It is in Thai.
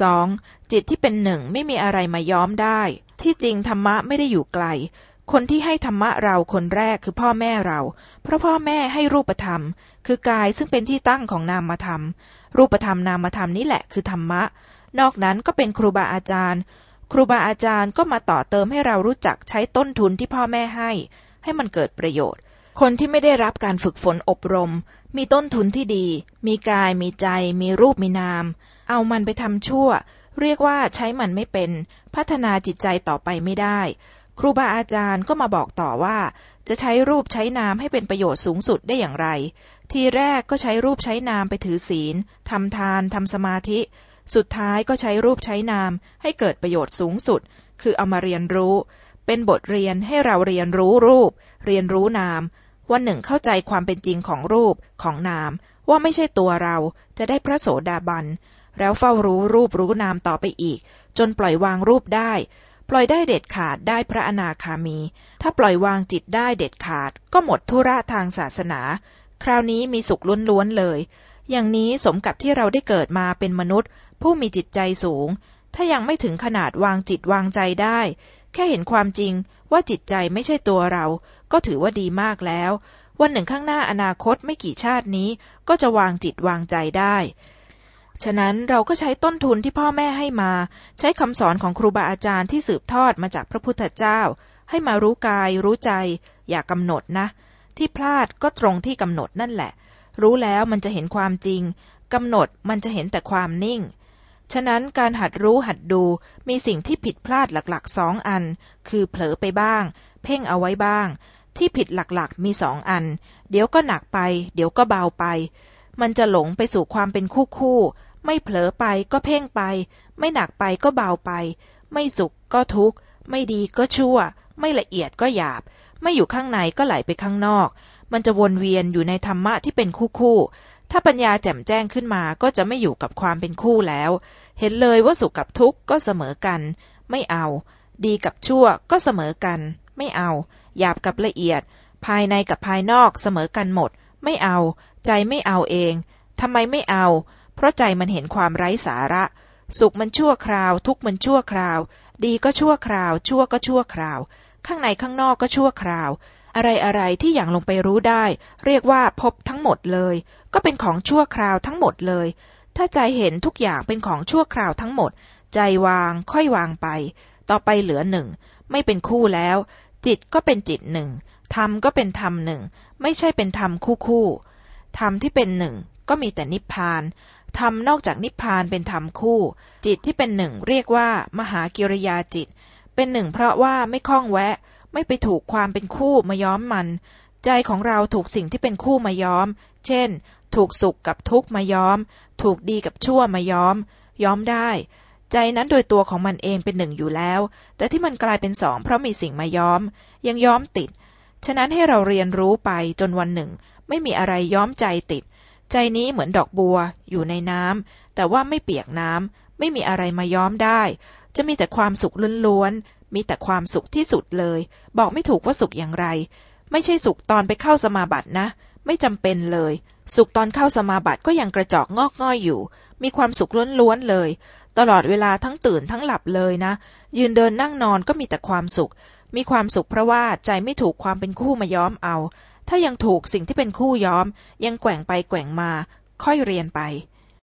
2. จิตที่เป็นหนึ่งไม่มีอะไรมาย้อมได้ ที่จริงธรรมะไม่ได้อยู่ไกล คนที่ให้ธรรมะเราคนแรกคือพ่อแม่เรา เพราะพ่อแม่ให้รูปธรรม คือกายซึ่งเป็นที่ตั้งของนามธรรม รูปธรรมนามธรรมนี่แหละคือธรรมะ นอกนั้นก็เป็นครูบาอาจารย์ ครูบาอาจารย์ก็มาต่อเติมให้เรารู้จักใช้ต้นทุนที่พ่อแม่ให้ ให้มันเกิดประโยชน์ คนที่ไม่ได้รับการฝึกฝนอบรม มีต้นทุนที่ดี มีกาย มีใจ มีรูปมีนาม เอามันไปทำชั่ว เรียกว่าใช้มันไม่เป็น พัฒนาจิตใจต่อไปไม่ได้ ครูบาอาจารย์ก็มาบอกต่อว่า จะใช้รูปใช้นามให้เป็นประโยชน์สูงสุดได้อย่างไร ทีแรกก็ใช้รูปใช้นามไปถือศีลทำทานทำสมาธิ สุดท้ายก็ใช้รูปใช้นามให้เกิดประโยชน์สูงสุด คือเอามาเรียนรู้ เป็นบทเรียนให้เราเรียนรู้รูป เรียนรู้นาม วันหนึ่งเข้าใจความเป็นจริงของรูปของนาม ว่าไม่ใช่ตัวเราจะได้พระโสดาบัน แล้วเฝ้ารู้รูปรู้นามต่อไปอีก จนปล่อยวางรูปได้ ปล่อยได้เด็ดขาดได้พระอนาคามี ถ้าปล่อยวางจิตได้เด็ดขาด ก็หมดธุระทางศาสนา คราวนี้มีสุขล้วนๆเลย อย่างนี้สมกับที่เราได้เกิดมาเป็นมนุษย์ ผู้มีจิตใจสูง ถ้ายังไม่ถึงขนาดวางจิตวางใจได้ แค่เห็นความจริงว่าจิตใจไม่ใช่ตัวเรา ก็ถือว่าดีมากแล้ว วันหนึ่งข้างหน้าอนาคตไม่กี่ชาตินี้ ก็จะวางจิตวางใจได้ ฉะนั้นเราก็ใช้ต้นทุนที่พ่อแม่ให้มา ใช้คำสอนของครูบาอาจารย์ที่สืบทอดมาจากพระพุทธเจ้า ให้มารู้กาย รู้ใจ อย่ากำหนดนะ ที่พลาดก็ตรงที่กำหนดนั่นแหละ รู้แล้วมันจะเห็นความจริงกำหนดมันจะเห็นแต่ความนิ่ง ฉะนั้นการหัดรู้หัดดูมีสิ่งที่ผิดพลาดหลักๆสองอัน คือเผลอไปบ้าง เพ่งเอาไว้บ้าง ที่ผิดหลักๆมีสองอัน เดี๋ยวก็หนักไป เดี๋ยวก็เบาไป มันจะหลงไปสู่ความเป็นคู่คู่ ไม่เผลอไปก็เพ่งไป ไม่หนักไปก็เบาไป ไม่สุขก็ทุกข์ ไม่ดีก็ชั่ว ไม่ละเอียดก็หยาบ ไม่อยู่ข้างในก็ไหลไปข้างนอก มันจะวนเวียนอยู่ในธรรมะที่เป็นคู่คู่ ถ้าปัญญาแจ่มแจ้งขึ้นมาก็จะไม่อยู่กับความเป็นคู่แล้ว เห็นเลยว่าสุขกับทุกข์ก็เสมอกัน ไม่เอา ดีกับชั่วก็เสมอกัน ไม่เอา หยาบกับละเอียด ภายในกับภายนอกเสมอกันหมด ไม่เอา ใจไม่เอาเองทำไมไม่เอา เพราะใจมันเห็นความไร้สาระ สุขมันชั่วคราว ทุกข์มันชั่วคราว ดีก็ชั่วคราว ชั่วก็ชั่วคราว ข้างในข้างนอกก็ชั่วคราว อะไรอะไรที่อย่างลงไปรู้ได้ เรียกว่าพบทั้งหมดเลย ก็เป็นของชั่วคราวทั้งหมดเลย ถ้าใจเห็นทุกอย่างเป็นของชั่วคราวทั้งหมด ใจวางค่อยวางไป ต่อไปเหลือหนึ่ง ไม่เป็นคู่แล้ว จิตก็เป็นจิตหนึ่งธรรมก็เป็นธรรมหนึ่ง ไม่ใช่เป็นธรรมคู่คู่ธรรมที่เป็นหนึ่งก็มีแต่นิพพานธรรมนอกจากนิพพานเป็นธรรมคู่ จิตที่เป็นหนึ่งเรียกว่า มหากิริยาจิต เป็นหนึ่งเพราะว่าไม่คล้องแวะ ไม่ไปถูกความเป็นคู่มาย้อมมัน ใจของเราถูกสิ่งที่เป็นคู่มาย้อม เช่น ถูกสุขกับทุกข์มาย้อม ถูกดีกับชั่วมาย้อม ย้อมได้ ใจนั้นโดยตัวของมันเองเป็นหนึ่งอยู่แล้ว แต่ที่มันกลายเป็นสองเพราะมีสิ่งมาย้อม ยังย้อมติด ฉะนั้นให้เราเรียนรู้ไปจนวันหนึ่ง ไม่มีอะไรย้อมใจติด ใจนี้เหมือนดอกบัว อยู่ในน้ำแต่ว่าไม่เปียกน้ำไม่มีอะไรมาย้อมได้ จะมีแต่ความสุขล้วนๆ มีแต่ความสุขที่สุดเลย บอกไม่ถูกว่าสุขอย่างไร ไม่ใช่สุขตอนไปเข้าสมาบัตินะ ไม่จำเป็นเลย สุขตอนเข้าสมาบัติก็ยังกระจอกงอกง่อยอยู่ มีความสุขล้วนๆเลย ตลอดเวลาทั้งตื่นทั้งหลับเลยนะ ยืนเดินนั่งนอนก็มีแต่ความสุข มีความสุขเพราะว่าใจไม่ถูกความเป็นคู่มาย้อมเอา ถ้ายังถูกสิ่งที่เป็นคู่ย้อม ยังแกว่งไปแกว่งมา ค่อยเรียนไป